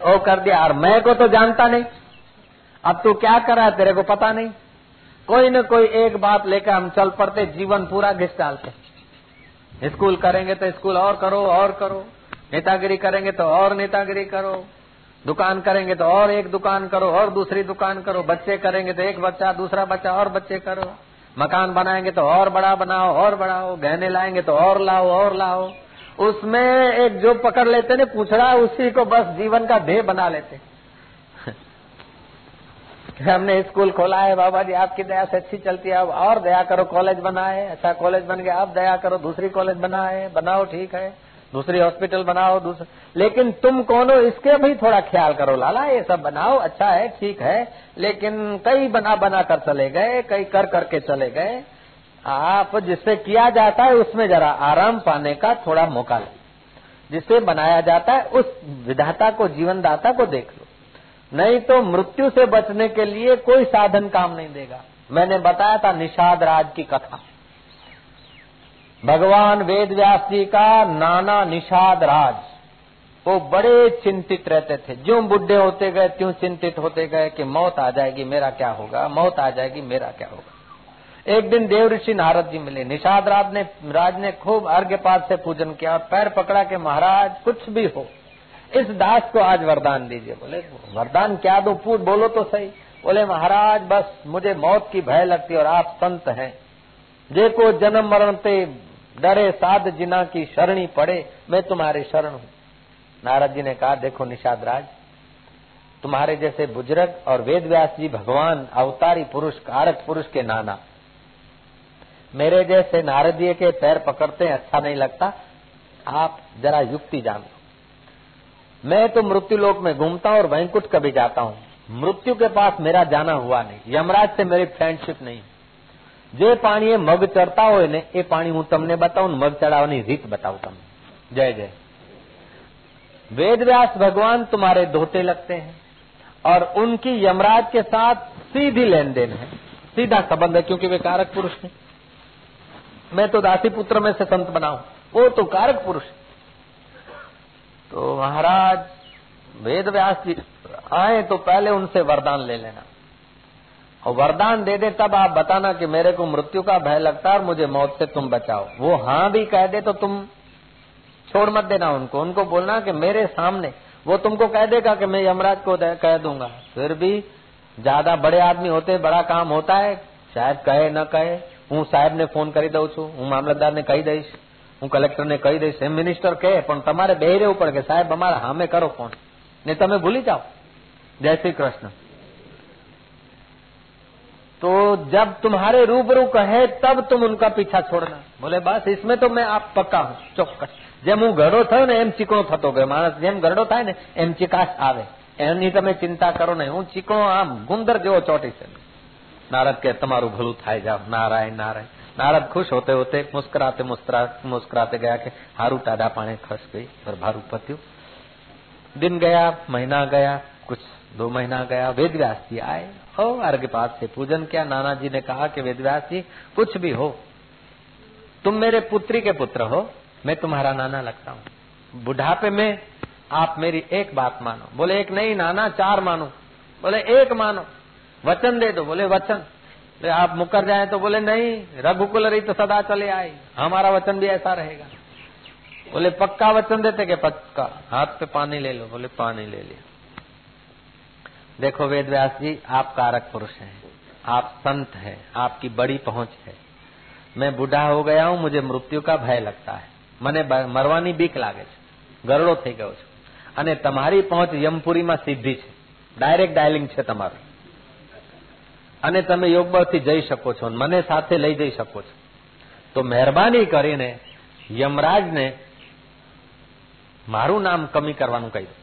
वो कर दिया। और मैं को तो जानता नहीं। अब तू क्या कर रहा है, तेरे को पता नहीं। कोई न कोई एक बात लेकर हम चल पड़ते, जीवन पूरा घिस डालते स्कूल करेंगे तो स्कूल और करो और करो। नेतागिरी करेंगे तो और नेतागिरी करो। दुकान करेंगे तो और एक दुकान करो, और दूसरी दुकान करो। बच्चे करेंगे तो एक बच्चा, दूसरा बच्चा, और बच्चे करो। मकान बनाएँगे तो और बड़ा बनाओ, और बढ़ाओ। गहने लाएँगे तो और लाओ और लाओ। उसमें एक जो पकड़ लेते ने पूछड़ा उसी को बस जीवन का ध्येय बना लेते हमने स्कूल खोला है, बाबा जी, आपकी दया से अच्छी चलती है, अब और दया करो, कॉलेज बनाए अच्छा कॉलेज बन गया, अब दया करो, दूसरी कॉलेज बनाए, बनाओ, ठीक है, दूसरी हॉस्पिटल बनाओ, दूसरे, लेकिन तुम कौन हो, इसके भी थोड़ा ख्याल करो, लाला, ये सब बनाओ अच्छा है, ठीक है, लेकिन कई बना बना कर चले गए, कई कर करके चले गए आप जिससे किया जाता है उसमें जरा आराम पाने का थोड़ा मौका ले। जिससे बनाया जाता है, उस विधाता को जीवन दाता को देख लो। नहीं तो मृत्यु से बचने के लिए कोई साधन काम नहीं देगा। मैंने बताया था निषाद राज की कथा। भगवान वेद व्यास जी का नाना निषाद राज। वो बड़े चिंतित रहते थे। जो बुढ़े होते गए, त्यों चिंतित होते गए कि मौत आ जाएगी, मेरा क्या होगा? मौत आ जाएगी, मेरा क्या होगा? एक दिन देव ऋषि नारद जी मिले। निषाद राज ने राज ने खूब अर्घ्यपात से पूजन किया, पैर पकड़ा के महाराज, कुछ भी हो, इस दास को आज वरदान दीजिए। बोले, वरदान क्या दो? पूछ, बोलो तो सही। बोले, महाराज, बस मुझे मौत की भय लगती और आप संत हैं। जे को जन्म मरण पे डरे साध जिना की शरणी पड़े, मैं तुम्हारे शरण हूँ। नारद जी ने कहा, देखो निषाद राज, तुम्हारे जैसे बुज़ुर्ग और वेद व्यास जी भगवान, अवतारी पुरुष, कारक पुरुष के नाना मेरे जैसे नारद जी के पैर पकड़ते हैं अच्छा नहीं लगता आप जरा युक्ति जान लो मैं तो मृत्यु लोक में घूमता हूँ और वैंकुट कभी जाता हूँ मृत्यु के पास मेरा जाना हुआ नहीं यमराज से मेरी फ्रेंडशिप नहीं જે પાણીએ મગ ચડતા હોય ને એ પાણી હું તમને બતાવું મગ ચડાવવાની રીત बताऊ તમને जय जय वेद व्यास भगवान तुम्हारे धोते लगते हैं और उनकी यमराज के साथ सीधी लेन देन है सीधा संबंध है क्योंकि वे कारक पुरुष हैं मैं तो दासी पुत्र में से संत बनाऊ वो तो कारक पुरुष तो महाराज, वेद व्यास जी, आए तो पहले उनसे वरदान ले लेना। और वरदान दे दे, तब आप बताना कि मेरे को मृत्यु का भय लगता है और मुझे मौत से तुम बचाओ। वो हाँ भी कह दे तो तुम छोड़ मत देना उनको। उनको बोलना कि मेरे सामने, वो तुमको कह देगा कि मैं यमराज को कह दूँगा। फिर भी ज़्यादा बड़े आदमी होते, बड़ा काम होता है, शायद कहे, न कहे। હું સાહેબને ફોન કરી દઉં છું હું મામલતદારને કહી દઈશ હું કલેક્ટરને કહી દઈશ એમ મિનિસ્ટર કહે પણ તમારે બે રહેવું પડે કે સાહેબ અમારા સામે કરો ફોન ને તમે ભૂલી જાઓ જય શ્રી કૃષ્ણ तो जब तुम्हारे रूबरू कहे तब तुम उनका पीछा छोड़ना बोले बस इसमें तो मैं आप पक्का हूँ ચોક્કસ જેમ હું ગરડો થયો ને એમ ચીકણો થતો ગયો માણસ જેમ ગરડો થાય ને એમ ચિકાસ આવે એની તમે ચિંતા કરો નહીં હું ચીકણો આમ ગુંદર જેવો ચોટી છે नारद के तुम्हारू भलू थाय जाओ। नारायण नारायण। नारद खुश होते होते मुस्कुराते मुस्कुराते गया के हारू टाडा पाने खस गई, और भारू पत्यु। दिन गया, महीना गया, कुछ दो महीना गया वेद व्यास जी आए। हो अर्घ पास से पूजन किया। नाना जी ने कहा कि वेद व्यास जी कुछ भी हो, तुम मेरे पुत्री के पुत्र हो, मैं तुम्हारा नाना लगता हूँ। बुढ़ापे में आप मेरी एक बात मानो। बोले, एक नहीं, नाना, चार मानो। बोले, एक मानो। वचन दे दो बोले वचन बोले आप मुकर जाए तो बोले नहीं रघुकुल रही तो सदा चले आए हमारा वचन भी ऐसा रहेगा बोले पक्का वचन देते के पक्का हाथ पे पानी ले लो बोले पानी ले लिया देखो वेद व्यास जी आप कारक पुरुष हैं आप संत हैं आपकी बड़ी पहुंच है मैं बूढ़ा हो गया हूँ मुझे मृत्यु का भय लगता है મને મરવાની બીક લાગે છે ગરડો થઈ ગયો છે અને તમારી પહોંચ યમપુરીમાં સીધી છે ડાયરેક્ટ ડાયલિંગ છે તમારું અને તમે યોગબળથી જઈ શકો છો મને સાથે લઈ જઈ શકો છો. તો મહેરબાની કરીને યમરાજને મારું નામ કમી કરવાનું કહી દો.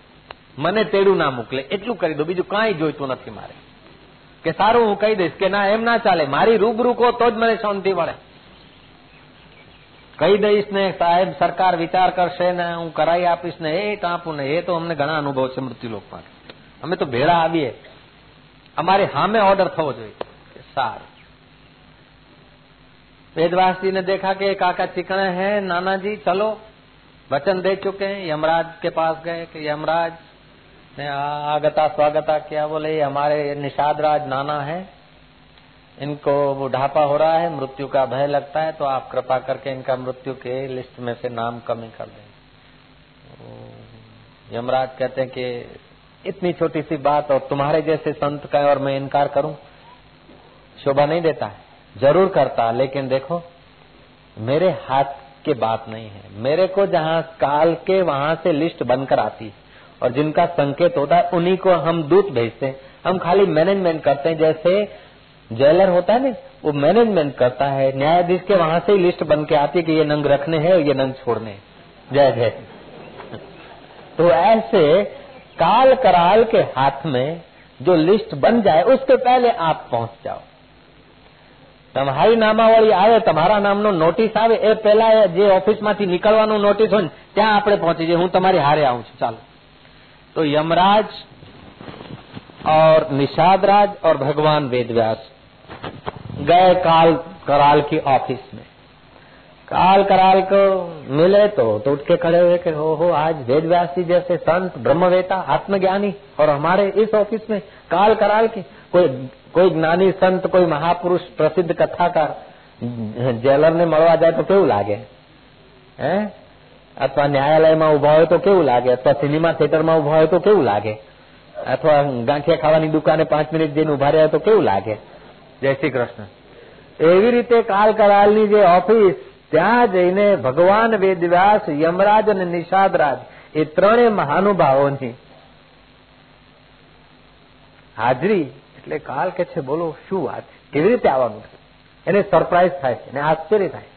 મને તેડું ના મોકલે, એટલું કરી દો, બીજું કાંઈ જોઈતું નથી મારે. કે સારું હું કહી દઈશ કે ના, એમ ના ચાલે, મારી રૂબરૂ કહો તો જ મને શાંતિ મળે. કહી દઈશ ને, સાહેબ, સરકાર વિચાર કરશે ને, હું કરાવી આપીશ ને, એ આપું ને એ તો અમને ઘણા અનુભવ છે મૃત્યુલોકમાં. અમે તો ભેળા આવીએ. અમારે સામે ઓર્ડર થવો જોઈએ સારું वेदवास जी ने देखा कि काका चिकने हैं नाना जी चलो वचन दे चुके हैं यमराज के पास गए कि यमराज आगता स्वागता किया बोले हमारे निषाद राज नाना है इनको बुढ़ापा हो रहा है मृत्यु का भय लगता है तो आप कृपा करके इनका मृत्यु के लिस्ट में से नाम कमी कर दें यमराज कहते हैं कि इतनी छोटी सी बात और तुम्हारे जैसे संत का और मैं इनकार करूँ? शोभा नहीं देता है। ज़रूर करता लेकिन देखो, मेरे हाथ की बात नहीं है। मेरे को जहाँ काल के वहाँ से लिस्ट बनकर आती और जिनका संकेत होता है, उन्हीं को हम दूत भेजते हैं। हम खाली मैनेजमेंट करते हैं, जैसे जेलर होता है ना, वो मैनेजमेंट करता है। न्यायाधीश के वहाँ से ही लिस्ट बन के आती है कि ये नंग रखने हैं और ये नंग छोड़ने जय जय। तो ऐसे काल कराल के हाथ में जो लिस्ट बन जाए उसके पहले आप पहुंच जाओ તમારી નામાવળી આવે તમારા નામનો નોટિસ આવે એ પહેલા જે ઓફિસમાંથી નીકળવાનું નોટિસ હોય ત્યાં આપણે પહોંચી જઈએ હું તમારી હારે આવું છું ચાલો तो यमराज और निषाद राज और भगवान वेदव्यास गए काल कराल की ऑफिस में काल कराल को मिले तो तो उठ के खड़े हुए कि हो हो आज वेद व्यास जी जैसे संत ब्रह्मवेता आत्मज्ञानी और हमारे इस ऑफिस में काल कराल की कोई कोई ज्ञानी संत कोई महापुरुष प्रसिद्ध कथाकार જેલર ને મળવા જાય તો કેવું લાગે હે અથવા ન્યાયાલયમાં ઉભા હોય તો કેવું લાગે અથવા સિનેમા થિયેટરમાં ઉભા હોય તો કેવું લાગે અથવા ગાંઠિયા ખાવાની દુકાને પાંચ મિનિટ જઈને ઉભા રહ્યા તો કેવું લાગે જય શ્રી કૃષ્ણ એવી રીતે કાલ કરાલની જે ઓફિસ ત્યાં જઈને ભગવાન વેદવ્યાસ, યમરાજ અને નિષાદરાજ એ ત્રણેય મહાનુભાવોની હાજરી, એટલે કાલ કે છે, બોલો, શું વાત કેવી રીતે આવવાનું એને સરપ્રાઈઝ થાય છે અને આશ્ચર્ય થાય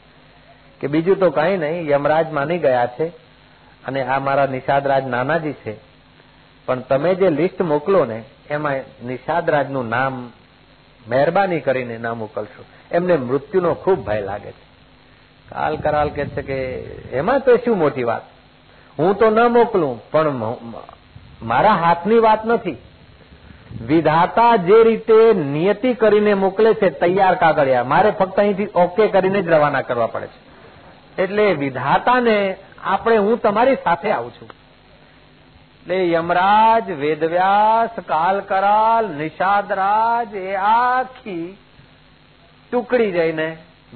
કે બીજું તો કઈ નહીં, યમરાજ માની ગયા છે અને આ મારા નિષાદરાજ નાનાજી છે. પણ તમે જે લિસ્ટ મોકલો ને, એમાં નિષાદરાજનું નામ મહેરબાની કરીને ના મોકલશો. એમને મૃત્યુનો ખૂબ ભય લાગે છે. કાલ કરાલ કે છે કે એમાં તો શું મોટી વાત હું તો ન મોકલું પણ મારા હાથની વાત નથી વિધાતા જે રીતે નિયતિ કરીને મોકલે છે તૈયાર કાગળિયા મારે ફક્ત અહીંથી ઓકે કરીને જ રવાના કરવા પડે છે એટલે વિધાતાને આપણે હું તમારી સાથે આવું છું એટલે યમરાજ વેદવ્યાસ કાલકરાલ નિષાદરાજ એ આખી ટુકડી જઈને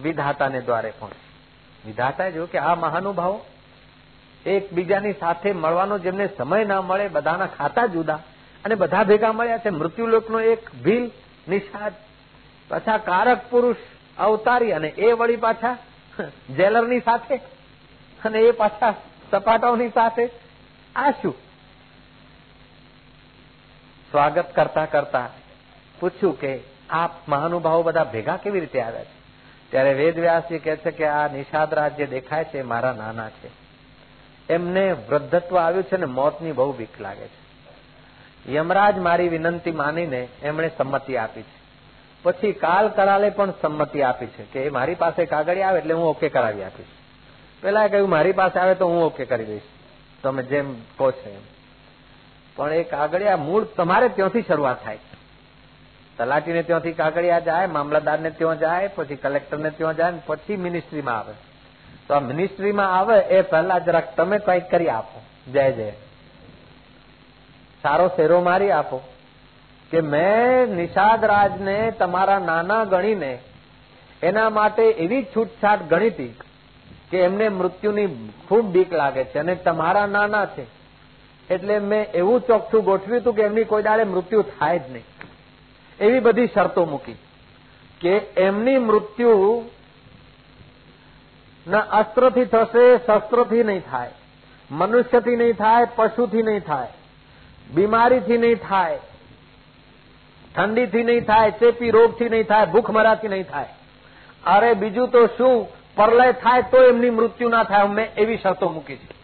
વિધાતાને દ્વારે પહોંચી વિધાતાએ જોયું કે આ મહાનુભાવો એકબીજાની સાથે મળવાનો જેમને સમય ના મળે બધાના ખાતા જુદા અને બધા ભેગા મળ્યા છે મૃત્યુલોકનો એક ભીલ નિષાદ પાછા કારક પુરુષ અવતારી અને એ વળી પાછા જેલરની સાથે અને એ પાછા સપાટાઓની સાથે આ શું સ્વાગત કરતા કરતા પૂછ્યું કે આ મહાનુભાવો બધા ભેગા કેવી રીતે આવ્યા છે ત્યારે વેદવ્યાસજી કહે છે કે આ નિષાદ રાજ્ય દેખાય છે મારા નાના છે. એમને વૃદ્ધત્વ આવ્યું છે ને મોતની બહુ બીક લાગે છે. યમરાજ મારી વિનંતી માનીને એમણે સંમતિ આપી છે. પછી કાલ કરાલે પણ સંમતિ આપી છે કે મારી પાસે કાગળી આવે એટલે હું ઓકે કરાવી આપીશ. પેલા કહ્યું, મારી પાસે આવે તો હું ઓકે કરી દઈશ. તમે જેમ કહો છો એમ. પણ એ કાગળિયા મૂળ તમારે ત્યાંથી શરૂઆત થાય. તલાટીને ત્યાંથી કાગળિયા જાય મામલતદારને ત્યાં જાય પછી કલેક્ટરને ત્યાં જાય પછી મિનિસ્ટ્રીમાં આવે તો આ મિનિસ્ટ્રીમાં આવે એ પહેલા જરાક તમે કંઈક કરી આપો જય જય સારો શેરો મારી આપો કે મેં નિષાદ રાજને તમારા નાના ગણીને એના માટે એવી છૂટછાટ ગણી હતી કે એમને મૃત્યુની ખૂબ બીક લાગે છે અને તમારા નાના છે એટલે મેં એવું ચોખ્ખું ગોઠવ્યું હતું કે એમની કોઈ દાડે મૃત્યુ થાય જ નહીં એવી બધી શરતો મૂકી કે એમની મૃત્યુ ના અસ્ત્રથી થશે શસ્ત્રથી નહીં થાય મનુષ્યથી નહીં થાય પશુથી નહીં થાય બીમારીથી નહીં થાય ઠંડીથી નહીં થાય ચેપી રોગથી નહીં થાય ભૂખમરાથી નહીં થાય અરે બીજું તો શું પરલય થાય તો એમની મૃત્યુ ના થાય મેં એવી શરતો મૂકી છે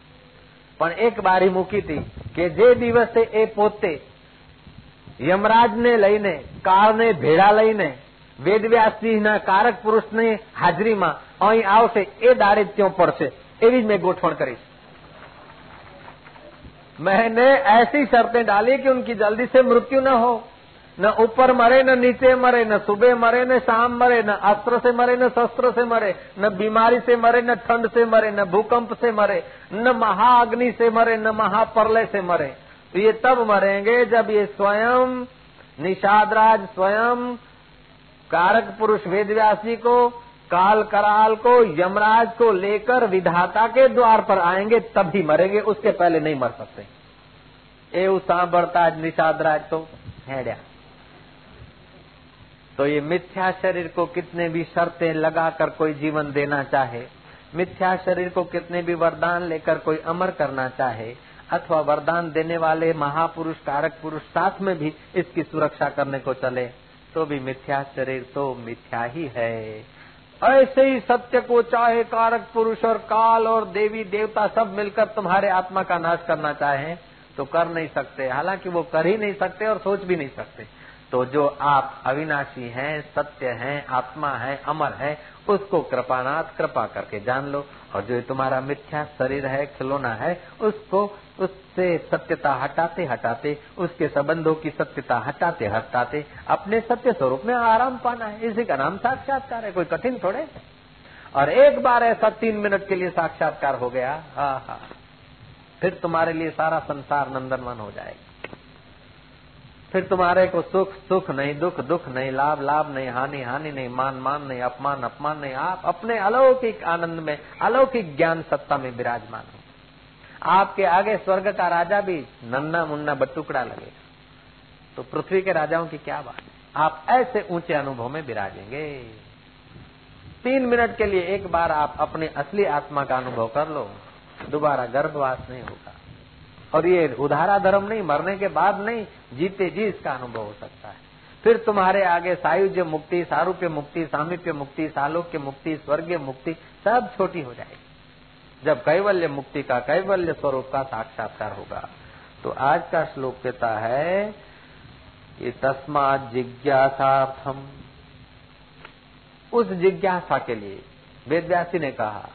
પણ એક બારી મૂકી હતી કે જે દિવસે એ પોતે યમરાજને લઈને કાળને ભેળા લઈને વેદવ્યાસજીના કારક પુરુષની હાજરીમાં અહીં આવશે એ દાડે ત્યાં પડશે એવી જ મેં ગોઠવણ કરી मैंने ऐसी शर्तें डाली कि उनकी जल्दी से मृत्यु न हो न ऊपर मरे न नीचे मरे न सुबह मरे न शाम मरे न अस्त्र से मरे न शस्त्र से मरे न बीमारी से मरे न ठंड से मरे न भूकंप से मरे न महाअग्नि से मरे न महाप्रलय से मरे तो ये तब मरेंगे जब ये स्वयं, निषादराज स्वयं, कारक पुरुष वेद को, काल कराल को, यमराज को लेकर विधाता के द्वार पर आएँगे, तभी मरेंगे, उसके पहले नहीं मर सकते। एवं निषाद निषादराज तो है तो ये मिथ्या शरीर को कितने भी शर्तें लगाकर कोई जीवन देना चाहे, मिथ्या शरीर को कितने भी वरदान लेकर कोई अमर करना चाहे अथवा वरदान देने वाले महापुरुष, कारक पुरुष साथ में भी इसकी सुरक्षा करने को चले तो भी मिथ्या शरीर तो मिथ्या ही है। ऐसे ही सत्य को चाहे कारक पुरुष और काल और देवी देवता सब मिलकर तुम्हारे आत्मा का नाश करना चाहे तो कर नहीं सकते। हालाँकि वो कर ही नहीं सकते और सोच भी नहीं सकते। तो जो आप अविनाशी हैं, सत्य हैं, आत्मा है, अमर है, उसको कृपानाथ, कृपा करके जान लो। और जो तुम्हारा मिथ्या शरीर है, खिलौना है, उसको उससे सत्यता हटाते हटाते, उसके संबंधों की सत्यता हटाते हटाते, अपने सत्य स्वरूप में आराम पाना है। इसी का नाम साक्षात्कार है, कोई कठिन थोड़े। और एक बार ऐसा तीन मिनट के लिए साक्षात्कार हो गया, हा हा। फिर तुम्हारे लिए सारा संसार नंदनवन हो जाएगा। फिर तुम्हारे को सुख सुख नहीं, दुख दुख नहीं, लाभ लाभ नहीं, हानि हानि नहीं, मान मान नहीं, अपमान अपमान नहीं, आप अपने अलौकिक आनंद में, अलौकिक ज्ञान सत्ता में विराजमान हो। आपके आगे स्वर्ग का राजा भी नन्ना मुन्ना बटुकड़ा लगेगा तो पृथ्वी के राजाओं की क्या बात? आप ऐसे ऊँचे अनुभव में विराजेंगे। तीन मिनट के लिए एक बार आप अपने असली आत्मा का अनुभव कर लो। दोबारा गर्भवास नहीं होगा। और ये उधारा धर्म नहीं, मरने के बाद नहीं, जीते जी इसका अनुभव हो सकता है। फिर तुम्हारे आगे सायुज्य मुक्ति, सारूप्य मुक्ति, सामीप्य मुक्ति, सालोक्य मुक्ति, स्वर्गीय मुक्ति, सब छोटी हो जाएगी। जब कैवल्य मुक्ति का कैवल्य स्वरूप का साक्षात्कार होगा। तो आज का श्लोक कहता है कि तस्मात जिज्ञासार्थम। उस जिज्ञासा के लिए वेदव्यासी ने कहा,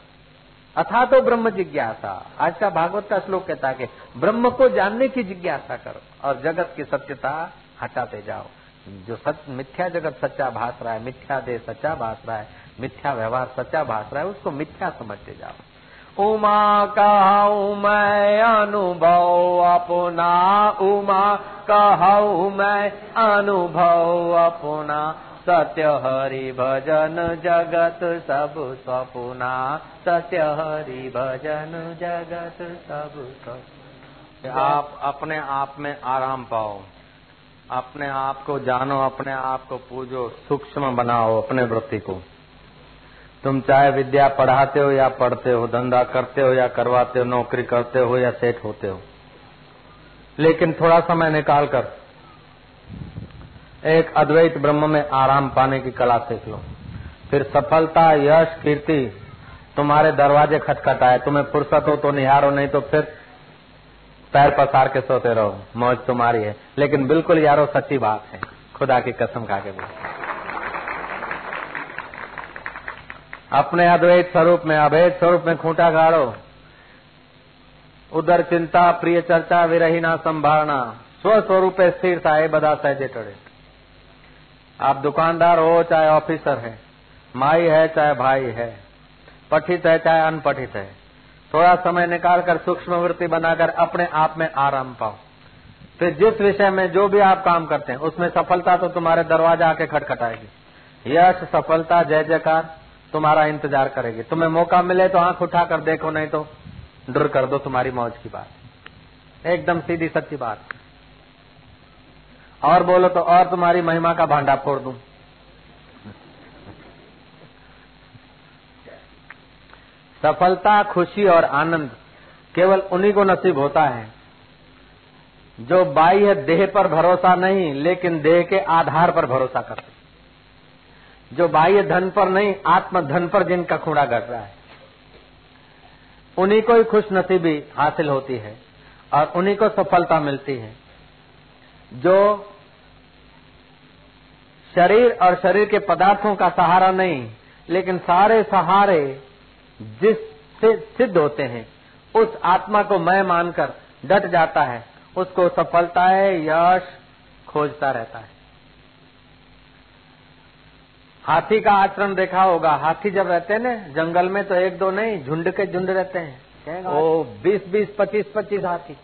अथा तो ब्रह्म जिज्ञासा। आज का भागवत का श्लोक कहता है कि ब्रह्म को जानने की जिज्ञासा करो और जगत की सत्यता हटाते जाओ। जो सच, मिथ्या जगत सच्चा भास रहा है, मिथ्या देह सच्चा भास रहा है, मिथ्या व्यवहार सच्चा भास रहा है, उसको मिथ्या समझते जाओ। उमा कहू मैं अनुभव, अपना उमा कहू मैं अनुभव, अपना सत्य हरि भजन जगत सब स्वपुना सत्य हरि भजन जगत सब सब आप अपने आप में आराम पाओ, अपने आप को जानो, अपने आप को पूजो, सूक्ष्म बनाओ, अपने वृत्ति को। तुम चाहे विद्या पढ़ाते हो या पढ़ते हो, धंधा करते हो या करवाते हो, नौकरी करते हो या सेठ होते हो। लेकिन थोड़ा समय निकाल कर एक अद्वैत ब्रह्म में आराम पाने की कला सीख लो। फिर सफलता, यश, कीर्ति तुम्हारे दरवाजे खटखटाए। तुम्हें फुर्सत हो तो निहारो नहीं तो फिर पैर पसार के सोते रहो। मौज तुम्हारी है। लेकिन बिल्कुल यारो सच्ची बात है। खुदा की कसम खा के बोल। अपने अद्वैत स्वरूप में, अभेद स्वरूप में खूंटा गाड़ो। उधर चिंता, प्रिय चर्चा विरही ना संभावना, स्व स्वरूप स्थिर था बदा सहजे टड़े। आप दुकानदार हो, चाहे ऑफिसर है, माई है, चाहे भाई है, पठित है, चाहे अनपठित है, थोड़ा समय निकाल कर सूक्ष्म वृत्ति बनाकर अपने आप में आराम पाओ। फिर जिस विषय में जो भी आप काम करते हैं, उसमें सफलता तो तुम्हारे दरवाज़ा आके खटखटाएगी। यश, सफलता, जय जयकार। तुम्हारा इंतज़ार करेगी। तुम्हें मौका मिले तो आँख उठा कर देखो, नहीं तो डर कर दो तुम्हारी मौज की बात। एकदम सीधी सच्ची बात। और बोलो तो और तुम्हारी महिमा का भांडा फोड़ दूँ। सफलता, खुशी और आनंद केवल उन्हीं को नसीब होता है जो बाह्य देह पर भरोसा नहीं, लेकिन देह के आधार पर भरोसा करते जो बाह्य धन पर नहीं आत्म धन पर जिनका खूड़ा घट रहा है। उन्हीं को ही खुश नसीबी हासिल होती है और उन्हीं को सफलता मिलती है। जो शरीर और शरीर के पदार्थों का सहारा नहीं, लेकिन सारे सहारे जिससे सिद्ध होते हैं, उस आत्मा को मैं मानकर डट जाता है, उसको सफलता है यश खोजता रहता है। हाथी का आचरण देखा होगा। हाथी जब रहते हैं ना, जंगल में तो एक दो नहीं, झुंड के झुंड रहते हैं। ओ, बीस बीस, पच्चीस पच्चीस हाथी।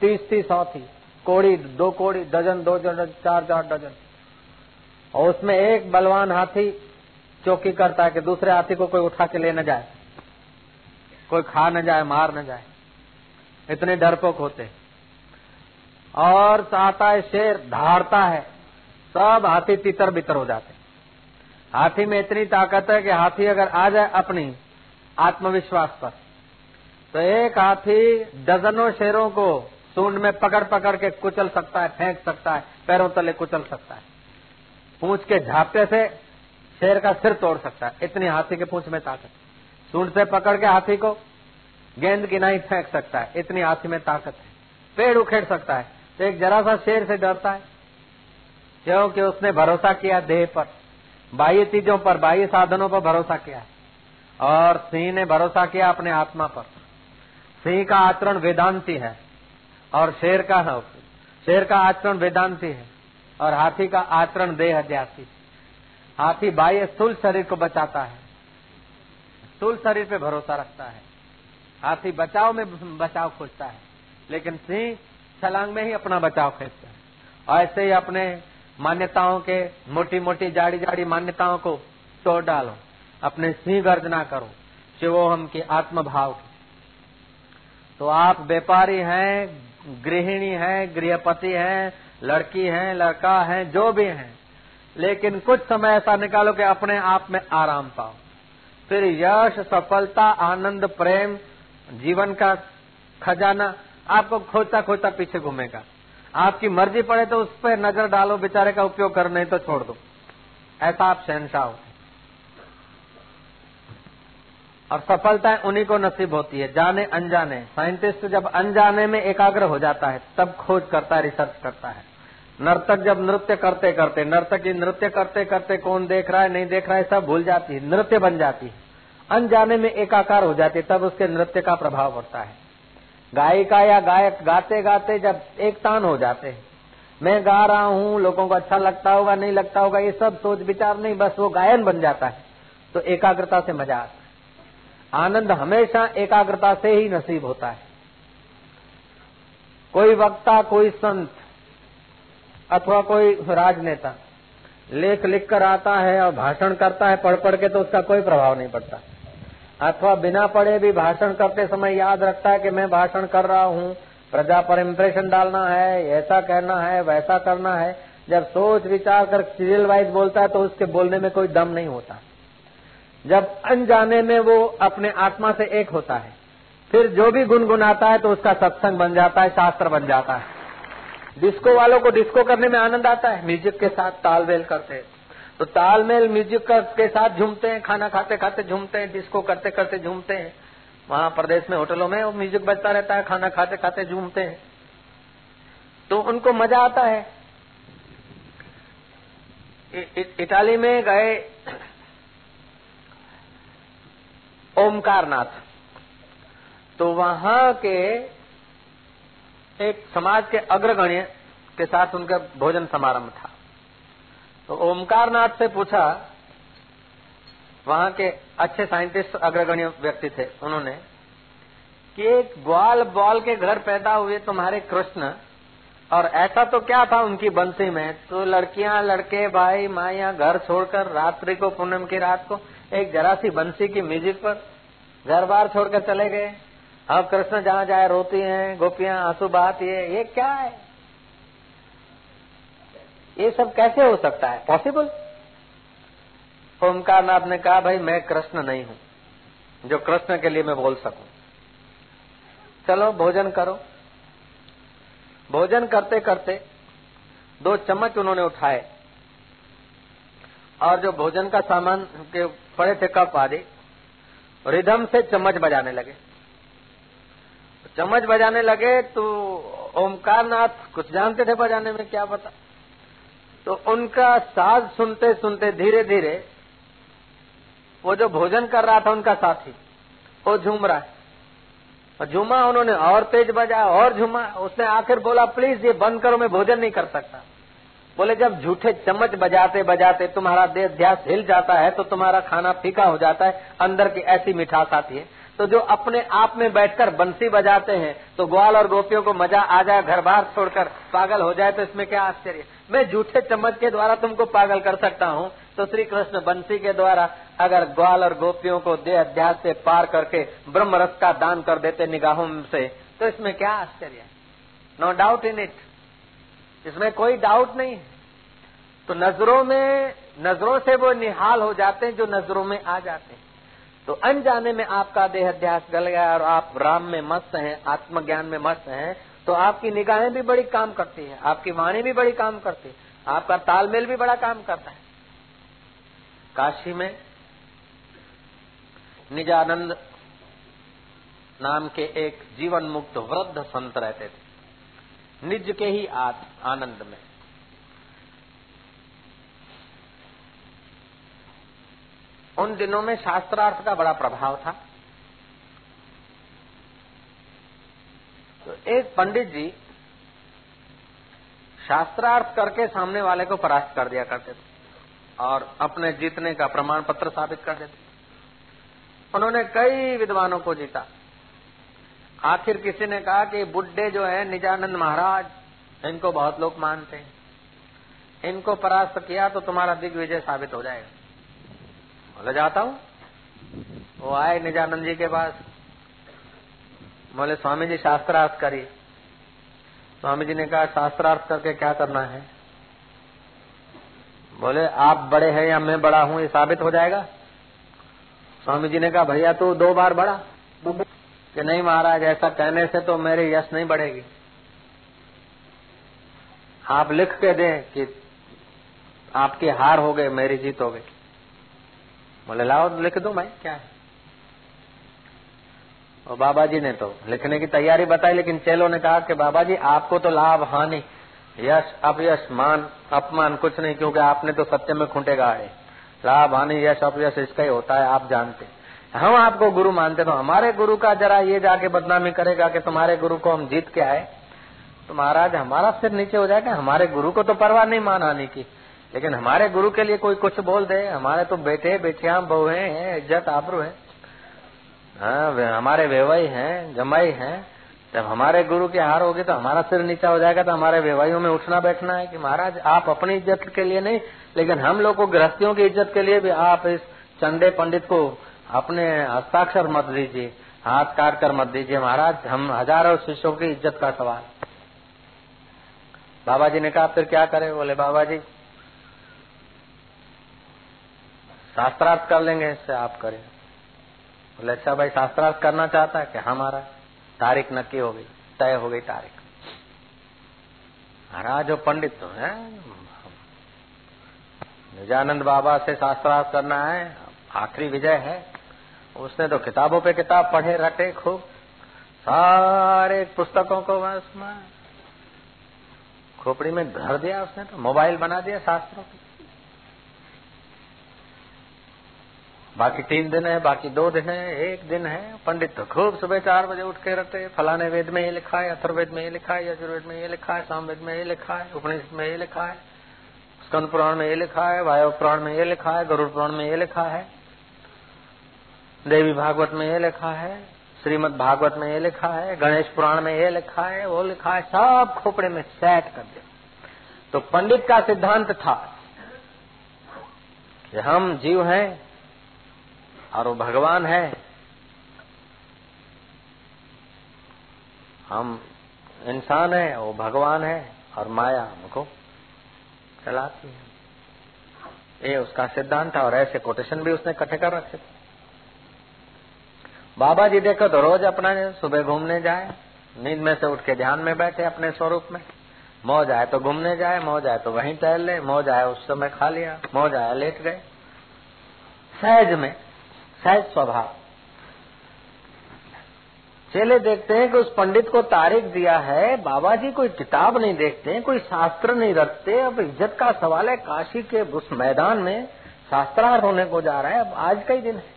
तीस तीस हाथी। कोड़ी, दो कोड़ी, डजन, दो डजन चार चार डजन। और उसमें एक बलवान हाथी चौकी करता है कि दूसरे हाथी को कोई उठा के ले न जाए। कोई खा न जाए, मार न जाए। इतने डरपोक होते और आता है शेर धारता है। सब हाथी तितर बितर हो जाते हाथी में इतनी ताकत है कि हाथी अगर आ जाए अपनी आत्मविश्वास पर तो एक हाथी डजनों शेरों को सूंड में पकड़ पकड़ के कुचल सकता है, फेंक सकता है, पैरों तले कुचल सकता है। पूछ के झापटे से शेर का सिर तोड़ सकता है, इतनी हाथी के पूछ में ताकत। सूंड से पकड़ के हाथी को गेंद की नहीं फेंक सकता है, इतनी हाथी में ताकत है। पेड़ उखेड़ सकता है तो एक जरा सा शेर से डरता है, क्योंकि उसने भरोसा किया देह पर। बाह्य चीज़ों पर, बाह्य साधनों पर भरोसा किया। है और सिंह ने भरोसा किया अपने आत्मा पर। सिंह का आचरण वेदांति है, और शेर का है। शेर का आचरण वेदांति है, और हाथी का आचरण देह अध्यासी हाथी बाह्य स्थूल शरीर को बचाता है, स्थूल शरीर पे भरोसा रखता है। हाथी बचाव में बचाव खोजता है, लेकिन सिंह छलांग में ही अपना बचाव खोजता है। और ऐसे ही अपने मान्यताओं के मोटी मोटी जाड़ी जाड़ी मान्यताओं को तोड़ डालो। अपने सिंह गर्जना करो, शिवो हम की आत्म भाव की। तो आप व्यापारी हैं, गृहिणी हैं, गृहपति हैं, लड़की हैं, लड़का है, जो भी हैं, लेकिन कुछ समय ऐसा निकालो कि अपने आप में आराम पाओ। फिर यश, सफलता, आनंद, प्रेम, जीवन का खजाना आपको खोजता खोजता पीछे घूमेगा। आपकी मर्ज़ी पड़े तो उस पर नज़र डालो, बेचारे का उपयोग कर, नहीं तो छोड़ दो। ऐसा आप शहनशाह हो। और सफलताएँ उन्हीं को नसीब होती है, जाने अनजाने। साइंटिस्ट जब अनजाने में एकाग्र हो जाता है, तब खोज करता है, रिसर्च करता है। नर्तक जब नृत्य करते करते, नर्तक नर्तकी नृत्य करते करते कौन देख रहा है, नहीं देख रहा है, सब भूल जाती है, नृत्य बन जाती है। अनजाने में एकाकार हो जाती है, तब उसके नृत्य का प्रभाव पड़ता है। गायिका या गायक गाते गाते जब एक तान हो जाते हैं। मैं गा रहा हूँ, लोगों को अच्छा लगता होगा, नहीं लगता होगा, ये सब सोच विचार नहीं, बस वो गायन बन जाता है। तो एकाग्रता से मज़ा आता है। आनंद हमेशा एकाग्रता से ही नसीब होता है। कोई वक्ता, कोई संत, अथवा कोई राजनेता, लेख लिख कर आता है और भाषण करता है पढ़ पढ़ के तो उसका कोई प्रभाव नहीं पड़ता। अथवा बिना पढ़े भी भाषण करते समय याद रखता है कि मैं भाषण कर रहा हूँ। प्रजा पर इम्प्रेशन डालना है, ऐसा कहना है, वैसा करना है। जब सोच विचार कर सीरियल वाइज बोलता है तो उसके बोलने में कोई दम नहीं होता। जब अनजाने में वो अपने आत्मा से एक होता है, फिर जो भी गुनगुनाता है तो उसका सत्संग बन जाता है, शास्त्र बन जाता है। डिस्को वालों को डिस्को करने में आनंद आता है। म्यूज़िक के साथ तालमेल करते हैं। तो तालमेल म्यूज़िक के साथ झूमते हैं, खाना खाते खाते झूमते हैं डिस्को करते करते झूमते हैं। वहाँ प्रदेश में होटलों में म्यूज़िक बजता रहता है, खाना खाते खाते झूमते हैं। तो उनको मज़ा आता है। इटाली में गए ओमकारनाथ। तो वहाँ के एक समाज के अग्रगण्य के साथ उनका भोजन समारंभ था। तो ओमकार नाथ से पूछा, वहाँ के अच्छे साइंटिस्ट अग्रगण्य व्यक्ति थे, उन्होंने, कि एक ग्वाल बॉल के घर पैदा हुए तुम्हारे कृष्ण, और ऐसा तो क्या था उनकी बंसी में? तो लड़कियाँ, लड़के, भाई माया घर छोड़कर रात्रि को, पूनम की रात को, एक जरा सी बंसी की म्यूज़िक पर घर बार छोड़कर चले गए। अब कृष्ण जहाँ जाए, रोती हैं, गोपियाँ, आँसू बहाती है, ये क्या है? ये सब कैसे हो सकता है? पॉसिबल ओमकार नाथ ने कहा, भाई, मैं कृष्ण नहीं हूँ। जो कृष्ण के लिए मैं बोल सकूँ। चलो, भोजन करो। भोजन करते करते दो चम्मच उन्होंने उठाए। और जो भोजन का सामान के पड़े थे कप आदि, रिदम से चम्मच बजाने लगे। चम्मच बजाने लगे तो ओमकार नाथ कुछ जानते थे बजाने में, क्या पता? तो उनका साज सुनते सुनते धीरे धीरे वो जो भोजन कर रहा था उनका साथी, वो झूम रहा है। और झूमा, उन्होंने और तेज बजा और झूमा। उसने आखिर बोला, प्लीज़ ये बंद करो, मैं भोजन नहीं कर सकता। बोले, जब झूठे चम्मच बजाते बजाते तुम्हारा देह ध्यास हिल जाता है तो तुम्हारा खाना फीका हो जाता है, अंदर की ऐसी मिठास आती है। तो जो अपने आप में बैठकर बंसी बजाते हैं तो ग्वाल और गोपियों को मज़ा आ जाए घर बार छोड़कर, पागल हो जाए तो इसमें क्या आश्चर्य? मैं झूठे चम्मच के द्वारा तुमको पागल कर सकता हूँ। तो श्री कृष्ण बंसी के द्वारा अगर ग्वाल और गोपियों को देह अध्यास से पार करके ब्रह्म रस का दान कर देते निगाहों से तो इसमें क्या आश्चर्य? नो डाउट इन इट इसमें कोई डाउट नहीं है। तो नज़रों में, नज़रों से वो निहाल हो जाते हैं जो नज़रों में आ जाते हैं। तो अनजाने में आपका देह अध्यास गल गया और आप राम में मस्त हैं, आत्मज्ञान में मस्त हैं तो आपकी निगाहें भी बड़ी काम करती है, आपकी वाणी भी बड़ी काम करती है, आपका तालमेल भी बड़ा काम करता है। काशी में निजानंद नाम के एक जीवन मुक्त वृद्ध संत रहते थे, निज के ही आनंद में। उन दिनों में शास्त्रार्थ का बड़ा प्रभाव था। तो एक पंडित जी शास्त्रार्थ करके सामने वाले को परास्त कर दिया करते थे और अपने जीतने का प्रमाण पत्र साबित कर देते। उन्होंने कई विद्वानों को जीता। आखिर किसी ने कहा कि बुड्ढे जो है, निजानंद महाराज, इनको बहुत लोग मानते हैं। इनको परास्त किया तो तुम्हारा दिग्विजय साबित हो जाएगा। बोले जाता हूँ। वो आए निजानंद जी के पास। बोले, स्वामी जी, शास्त्रार्थ करिए। स्वामी जी ने कहा, शास्त्रार्थ करके क्या करना है? बोले, आप बड़े हैं या मैं बड़ा हूँ, ये साबित हो जाएगा। स्वामी जी ने कहा, भैया, तू दो बार बड़ा? कि नहीं महाराज, ऐसा कहने से तो मेरी यश नहीं बढ़ेगी। आप लिख के दें कि आपकी हार हो गए, मेरी जीत हो गई। बोले लाओ लिख दो मैं? क्या? है और बाबा जी ने तो लिखने की तैयारी बताई लेकिन चेलो ने कहा कि बाबा जी आपको तो लाभ हानि यश अपयश मान अपमान कुछ नहीं क्योंकि आपने तो सत्य में खूंटे गाड़े। लाभ हानि यश अपयश इसका ही होता है आप जानते हम आपको गुरु मानते तो हमारे गुरु का जरा ये जाके बदनामी करेगा कि तुम्हारे गुरु को हम जीत के आए। तो महाराज हमारा सिर नीचे हो जाएगा हमारे गुरु को तो परवाह नहीं मान आने की। लेकिन हमारे गुरु के लिए कोई कुछ बोल दे। हमारे तो बेटे, बेटिया बहुए हैं इज़्ज़त आबरू है। हाँ हमारे वेवाई हैं, जमाई हैं। जब हमारे गुरु की हार होगी तो हमारा सिर नीचा हो जाएगा तो हमारे वेवाइयों में उठना बैठना है कि महाराज, आप अपनी इज़्ज़त के लिए नहीं, लेकिन हम लोग को गृहस्थियों की इज़्ज़त के लिए भी आप इस चंदे पंडित को अपने हस्ताक्षर मत दीजिए, हाथ काट कर मत दीजिए। महाराज, हम हज़ारों शिष्यों की इज़्ज़त का सवाल। बाबा जी ने कहा फिर क्या करे? बोले, बाबा जी शास्त्रार्थ कर लेंगे, इससे आप करें। बोले अच्छा भाई, शास्त्रार्थ करना चाहता है कि हमारा तारीख नक्की हो गई, तय हो गई तारीख। महाराज जो पंडित तो है। निजानंद बाबा से शास्त्रार्थ करना है, आखिरी विजय है। उसने तो किताबों पे किताब पढ़े, रटे खूब। सारे पुस्तकों को बस खोपड़ी में धर दिया उसने तो मोबाइल बना दिया शास्त्रों की बाकी तीन दिन है बाकी दो दिन है एक दिन है पंडित तो खूब सुबह चार बजे उठ के रहते फलाने वेद में ये लिखा है अथर्वेद में ये लिखा है यजुर्वेद में ये लिखा है सामवेद में ये लिखा है उपनिषद में ये लिखा है स्कंद पुराण में ये लिखा है वायु पुराण में ये लिखा है गरुड़ पुराण में ये लिखा है देवी भागवत में ये लिखा है श्रीमद भागवत में ये लिखा है गणेश पुराण में ये लिखा है वो लिखा है सब खोपड़े में सेट कर दिया तो पंडित का सिद्धांत था कि हम जीव हैं और वो भगवान है। हम इंसान है, वो भगवान है और माया हमको चलाती है। ये उसका सिद्धांत था और ऐसे कोटेशन भी उसने इकट्ठे कर रखे थे। बाबा जी देखो तो रोज अपना सुबह घूमने जाए, नींद में से उठ के ध्यान में बैठे अपने स्वरूप में। मौज आए तो घूमने जाए, मौज आए तो वहीं टहल ले, मौज आए उस समय खा लिया, मौज आया लेट गए। सहज में सहज स्वभाव। चेले देखते हैं कि उस पंडित को तारीख दिया है। बाबा जी कोई किताब नहीं देखते हैं कोई शास्त्र नहीं रखते। अब इज़्ज़त का सवाल है, काशी के उस मैदान में शास्त्रार्थ होने को जा रहा है। अब आज का ही दिन है।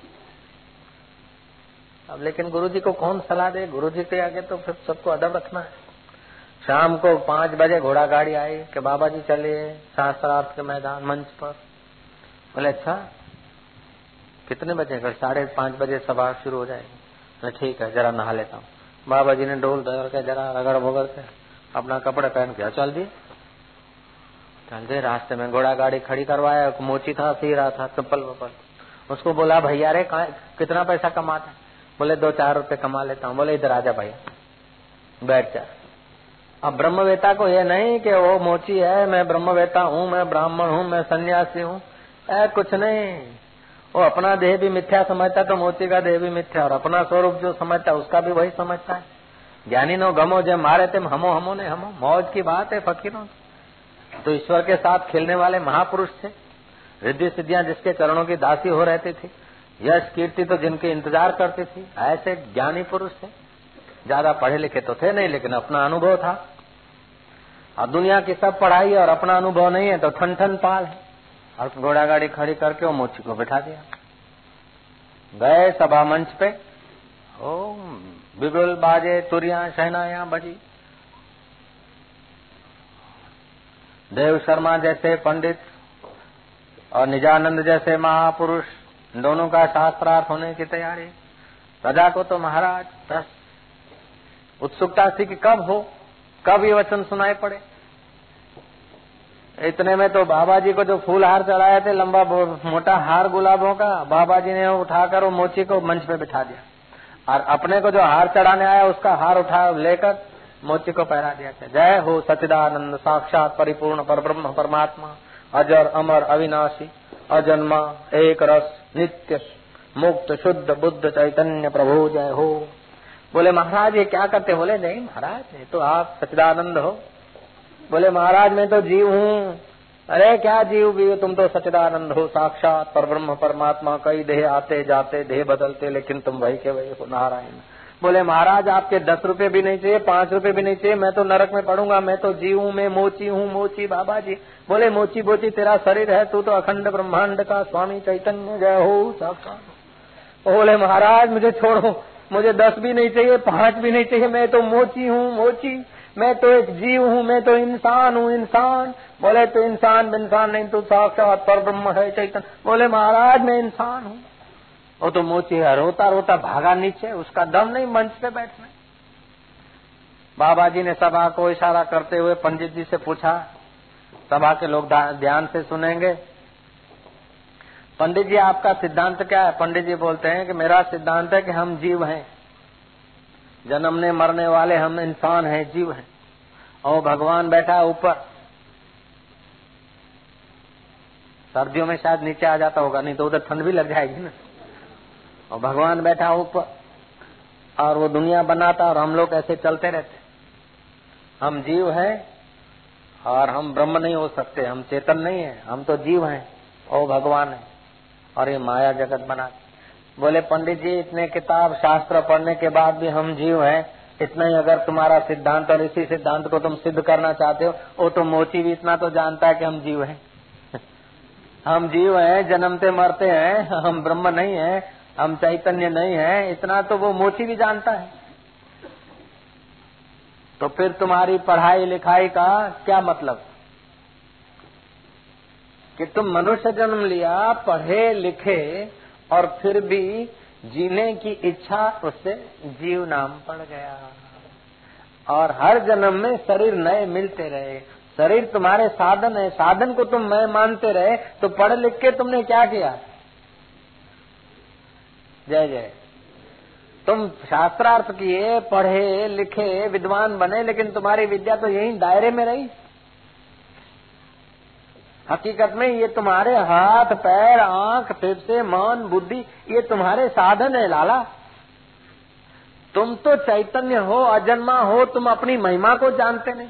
अब लेकिन गुरु जी को कौन सलाह दे? गुरु जी के आगे तो फिर सबको अदब रखना है। शाम को पाँच बजे घोड़ा गाड़ी आई कि बाबा जी चले शास्त्रार्थ के मैदान मंच पर। बोले अच्छा कितने बजे? अगर साढ़े पाँच बजे सभा शुरू हो जाएगी। ठीक है, जरा नहा लेता हूँ। बाबा जी ने डोल दर के जरा रगड़ भगड़ के अपना कपड़े पहन के चल दिए। चल दिए, रास्ते में घोड़ा गाड़ी खड़ी करवाया मोची था, सी रहा था, चप्पल वप्पल। उसको बोला, भैया रे कितना पैसा कमाते बोले, दो चार रुपए कमा लेता हूँ। बोले, इधर आजा भैया, बैठ जा। अब ब्रह्मवेता को ये नहीं कि वो मोची है, मैं ब्रह्मवेता हूँ, मैं ब्राह्मण हूँ, मैं सन्यासी हूँ कुछ नहीं। वो अपना देह भी मिथ्या समझता तो मोती का देह भी मिथ्या, और अपना स्वरूप जो समझता है उसका भी वही समझता है। ज्ञानी नो गमो जब मारे थे हमो हमो ने हमो। मौज की बात है फकीरों तो ईश्वर के साथ खेलने वाले महापुरुष थे। रिद्धि सिद्धियाँ जिसके चरणों की दासी हो रहती थी, यश कीर्ति तो जिनके इंतज़ार करती थी, ऐसे ज्ञानी पुरुष थे। ज़्यादा पढ़े लिखे तो थे नहीं, लेकिन अपना अनुभव था। और दुनिया की सब पढ़ाई और अपना अनुभव नहीं है तो ठन ठन पाल है। और घोड़ा गाड़ी खड़ी करके वो मोची को बैठा दिया। गए सभा मंच पे। ओ बिगुल बाजे, तुरिया, शहनाया बजी। देव शर्मा जैसे पंडित और निजानंद जैसे महापुरुष, दोनों का शास्त्रार्थ होने की तैयारी। प्रजा को तो महाराज उत्सुकता थी कि कब हो, कब ये वचन सुनाई पड़े। इतने में तो बाबा जी को जो फूल हार चढ़ाए थे, लंबा मोटा हार गुलाबों का बाबा जी ने उठाकर वो मोची को मंच पे बिठा दिया। और अपने को जो हार चढ़ाने आया, उसका हार उठा लेकर मोची को पहरा दिया जय हो सचिदानंद साक्षात परिपूर्ण पर ब्रह्म परमात्मा, अजर अमर अविनाशी, अजन्मा एक रस नित्य, मुक्त, शुद्ध, बुद्ध चैतन्य प्रभु जय हो। बोले, महाराज, ये क्या करते? बोले, नहीं, महाराज, ये तो आप सचिदानंद हो। बोले, महाराज, मैं तो जीव हूँ। अरे, क्या जीव भी तुम तो सचिदानंद हो, साक्षात पर ब्रह्म परमात्मा, कई देह आते जाते, देह बदलते, लेकिन तुम वही के वही हो, नारायण। बोले, महाराज, आपके दस रुपए भी नहीं चाहिए, पाँच रुपए भी नहीं चाहिए, मैं तो नरक में पढ़ूँगा मैं तो जीव हूँ, मैं मोची हूँ, मोची बाबा जी। बोले, मोची बोची, तेरा शरीर है, तू तो अखंड ब्रह्मांड का स्वामी चैतन्य जय हो, साक्षात बोले, महाराज, मुझे छोड़ो, मुझे दस भी नहीं चाहिए, पाँच भी नहीं चाहिए, मैं तो मोची हूँ, मोची। मैं तो एक जीव हूँ, मैं तो इंसान हूँ, इंसान। बोले तो इंसान इंसान नहीं तो साक्षात पर ब्रह्म है, चैतन्य। बोले, महाराज, मैं इंसान हूँ। वो तो मोची है, रोता रोता, भागा नीचे, उसका दम नहीं मंच पे बैठने। बाबा जी ने सभा को इशारा करते हुए पंडित जी से पूछा, सभा के लोग ध्यान से सुनेंगे। पंडित जी, आपका सिद्धांत क्या है? पंडित जी बोलते हैं कि मेरा सिद्धांत है कि हम जीव हैं। जन्मने मरने वाले हम इंसान हैं, जीव हैं। और भगवान बैठा है ऊपर। सर्दियों में शायद नीचे आ जाता होगा, नहीं तो उधर ठंड भी लग जाएगी ना। और भगवान बैठा ऊपर। और वो दुनिया बनाता और हम लोग ऐसे चलते रहते। हम जीव हैं और हम ब्रह्म नहीं हो सकते, हम चेतन नहीं है, हम तो जीव हैं और भगवान है। और ये माया जगत बना बोले, पंडित जी इतने किताब, शास्त्र पढ़ने के बाद भी हम जीव हैं। इतना ही अगर तुम्हारा सिद्धांत और इसी सिद्धांत को तुम सिद्ध करना चाहते हो, वो तो मोची भी इतना तो जानता है कि हम जीव हैं। हम जीव हैं जन्मते मरते हैं, हम ब्रह्म नहीं है, हम चैतन्य नहीं है, इतना तो वो मोची भी जानता है। तो फिर तुम्हारी पढ़ाई लिखाई का क्या मतलब? कि तुम मनुष्य जन्म लिया, पढ़े, लिखे और फिर भी जीने की इच्छा उससे जीव नाम पड़ गया। और हर जन्म में शरीर नए मिलते रहे। शरीर तुम्हारे साधन है। साधन को तुम मैं मानते रहे तो पढ़ लिख के तुमने क्या किया? जय जय। तुम शास्त्रार्थ किए, पढ़े, लिखे, विद्वान बने, लेकिन तुम्हारी विद्या तो यही दायरे में रही। हकीकत में ये तुम्हारे हाथ, पैर, आँख फिर से मन, बुद्धि, ये तुम्हारे साधन है, लाला। तुम तो चैतन्य हो, अजन्मा हो, तुम अपनी महिमा को जानते नहीं।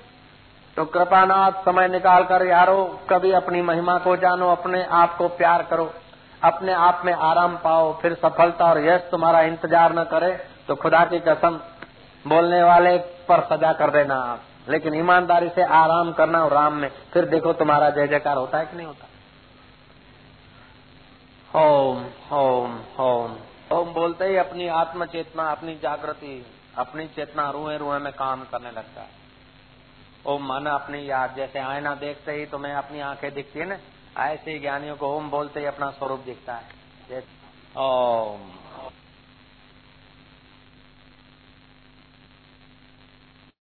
तो कृपानाथ समय निकाल कर, यारो, कभी अपनी महिमा को जानो, अपने आप को प्यार करो, अपने आप में आराम पाओ, फिर सफलता और यश तुम्हारा इंतज़ार न करे तो खुदा की कसम, बोलने वाले पर सजा कर देना आप। लेकिन ईमानदारी से आराम करना और राम में। फिर देखो तुम्हारा जय जयकार होता है कि नहीं होता? ओम ओम ओम ओम बोलते ही अपनी आत्म चेतना अपनी जागृति, अपनी चेतना रुए रुए में काम करने लगता है। ओम माना अपनी याद, जैसे आयना देखते ही तुम्हें अपनी आँखें दिखती है ना, ऐसे ही ज्ञानियों को ओम बोलते ही अपना स्वरूप दिखता है। ओम